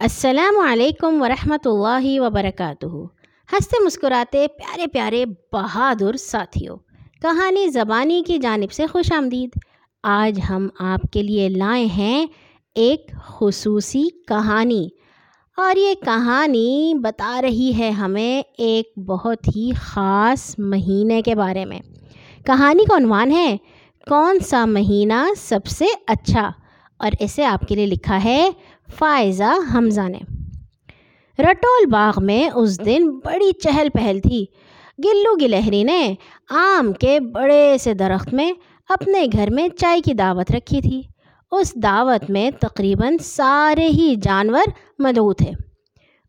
السلام علیکم ورحمۃ اللہ وبرکاتہ۔ ہنستے مسکراتے پیارے پیارے بہادر ساتھیوں، کہانی زبانی کی جانب سے خوش آمدید۔ آج ہم آپ کے لیے لائے ہیں ایک خصوصی کہانی۔ اور یہ کہانی بتا رہی ہے ہمیں ایک بہت ہی خاص مہینے کے بارے میں۔ کہانی کا عنوان ہے، کون سا مہینہ سب سے اچھا؟ اور اسے آپ کے لیے لکھا ہے فائزہ حمزہ نے۔ رٹول باغ میں اس دن بڑی چہل پہل تھی۔ گلو گلہری نے آم کے بڑے سے درخت میں اپنے گھر میں چائے کی دعوت رکھی تھی۔ اس دعوت میں تقریباً سارے ہی جانور مدعو تھے۔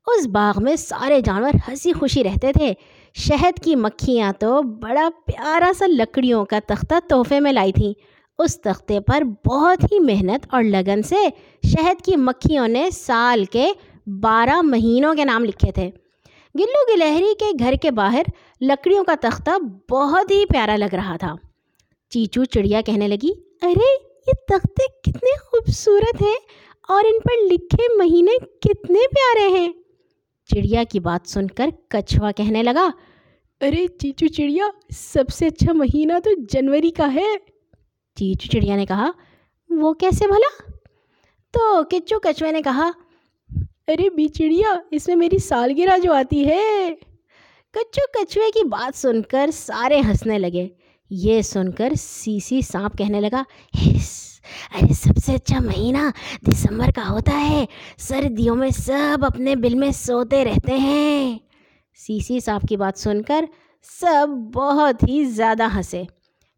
اس باغ میں سارے جانور ہنسی خوشی رہتے تھے۔ شہد کی مکھیاں تو بڑا پیارا سا لکڑیوں کا تختہ تحفے میں لائی تھیں۔ اس تختے پر بہت ہی محنت اور لگن سے شہد کی مکھیوں نے سال کے بارہ مہینوں کے نام لکھے تھے۔ گلو گلہری کے گھر کے باہر لکڑیوں کا تختہ بہت ہی پیارا لگ رہا تھا۔ چیچو چڑیا کہنے لگی، ارے، یہ تختے کتنے خوبصورت ہیں اور ان پر لکھے مہینے کتنے پیارے ہیں۔ چڑیا کی بات سن کر کچھوا کہنے لگا، ارے چیچو چڑیا، سب سے اچھا مہینہ تو جنوری کا ہے۔ چیچو چڑیا نے کہا وہ کیسے بھلا تو کچو کچوے نے کہا ارے بی چڑیا اس میں میری سالگرہ جو آتی ہے کچو کچوے کی بات سن کر سارے ہنسنے لگے یہ سن کر سی سی سانپ کہنے لگا ارے سب سے اچھا مہینہ دسمبر کا ہوتا ہے سردیوں میں سب اپنے بل میں سوتے رہتے ہیں سی سی سانپ کی بات سن کر سب بہت ہی زیادہ ہنسے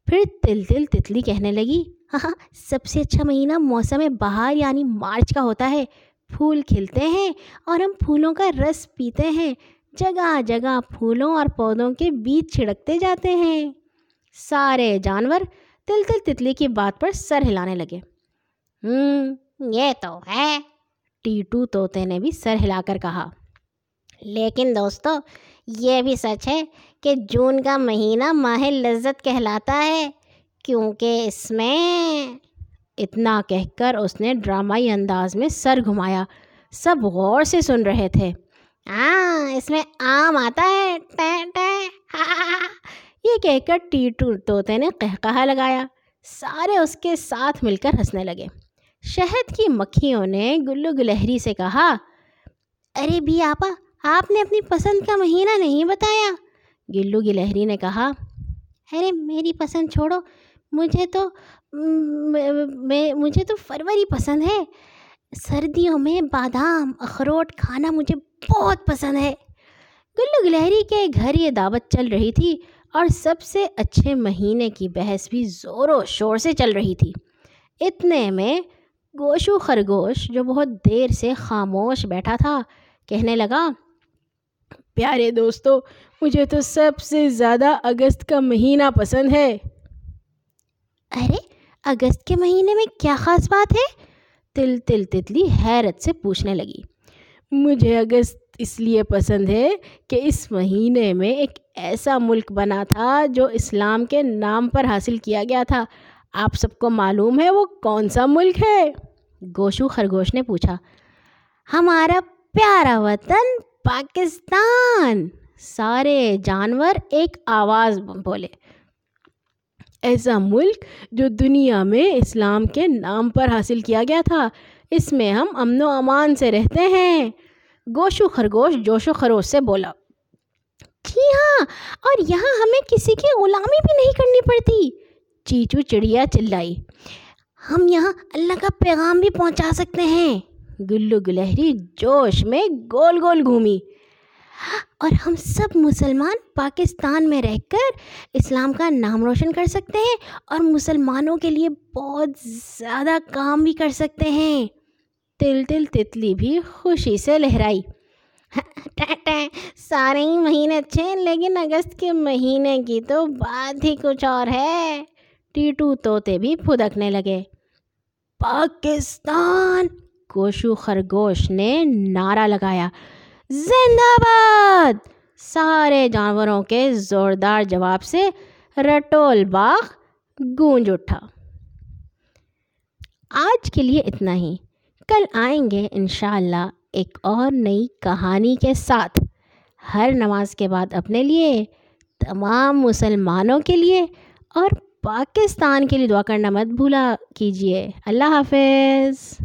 پھر تل تل تتلی کہنے لگی ہاں،, ہاں سب سے اچھا مہینہ موسم بہار یعنی مارچ کا ہوتا ہے۔ پھول کھلتے ہیں اور ہم پھولوں کا رس پیتے ہیں۔ جگہ جگہ پھولوں اور پودوں کے بیچ چھڑکتے جاتے ہیں۔ سارے جانور تل تل تتلی کی بات پر سر ہلانے لگے۔ ہوں یہ تو ہے۔ ٹیٹو طوطے نے بھی سر ہلا کر کہا۔ لیکن دوستو یہ بھی سچ ہے کہ جون کا مہینہ ماہ لذت کہلاتا ہے، کیونکہ اس میں اتنا کہہ کر اس نے ڈرامائی انداز میں سر گھمایا۔ سب غور سے سن رہے تھے۔ ہاں اس میں آم آتا ہے۔ ٹے ٹے یہ کہہ کر ٹیٹو طوطے نے کہا لگایا۔ سارے اس کے ساتھ مل کر ہنسنے لگے۔ شہد کی مکھیوں نے گلو گلہری سے کہا، ارے بھی آپا آپ نے اپنی پسند کا مہینہ نہیں بتایا؟ گلو گلہری نے کہا، ارے میری پسند چھوڑو، مجھے تو مجھے تو فروری پسند ہے۔ سردیوں میں بادام، اخروٹ کھانا مجھے بہت پسند ہے۔ گلو گلہری کے گھر یہ دعوت چل رہی تھی اور سب سے اچھے مہینے کی بحث بھی زور و شور سے چل رہی تھی۔ اتنے میں گوشو خرگوش جو بہت دیر سے خاموش بیٹھا تھا، کہنے لگا پیارے دوستو مجھے تو سب سے زیادہ اگست کا مہینہ پسند ہے۔ ارے اگست کے مہینے میں کیا خاص بات ہے؟ تل تل تتلی حیرت سے پوچھنے لگی۔ مجھے اگست اس لیے پسند ہے کہ اس مہینے میں ایک ایسا ملک بنا تھا جو اسلام کے نام پر حاصل کیا گیا تھا۔ آپ سب کو معلوم ہے وہ کون سا ملک ہے؟ گوشو خرگوش نے پوچھا۔ ہمارا پیارا وطن پاکستان۔ سارے جانور ایک آواز بولے۔ ایسا ملک جو دنیا میں اسلام کے نام پر حاصل کیا گیا تھا، اس میں ہم امن و امان سے رہتے ہیں۔ گوشو خرگوش جوش و خروش سے بولا۔ جی ہاں اور یہاں ہمیں کسی کی غلامی بھی نہیں کرنی پڑتی۔ چیچو چڑیا چلائی۔ ہم یہاں اللہ کا پیغام بھی پہنچا سکتے ہیں۔ گلو گلہری جوش میں گول گول گھومی۔ اور ہم سب مسلمان پاکستان میں رہ کر اسلام کا نام روشن کر سکتے ہیں اور مسلمانوں کے لیے بہت زیادہ کام بھی کر سکتے ہیں۔ تل تل تتلی بھی خوشی سے لہرائی۔ سارے ہی مہینے اچھے ہیں، لیکن اگست کے مہینے کی تو بات ہی کچھ اور ہے۔ ٹیٹو طوطے بھی پھدکنے لگے۔ پاکستان! گوشو خرگوش نے نعرہ لگایا زندہ باد سارے جانوروں کے زوردار جواب سے رٹول باغ گونج اٹھا۔ آج کے لیے اتنا ہی۔ کل آئیں گے انشاءاللہ ایک اور نئی کہانی کے ساتھ۔ ہر نماز کے بعد اپنے لیے، تمام مسلمانوں کے لیے اور پاکستان کے لیے دعا کرنا مت بھولا کیجیے۔ اللہ حافظ۔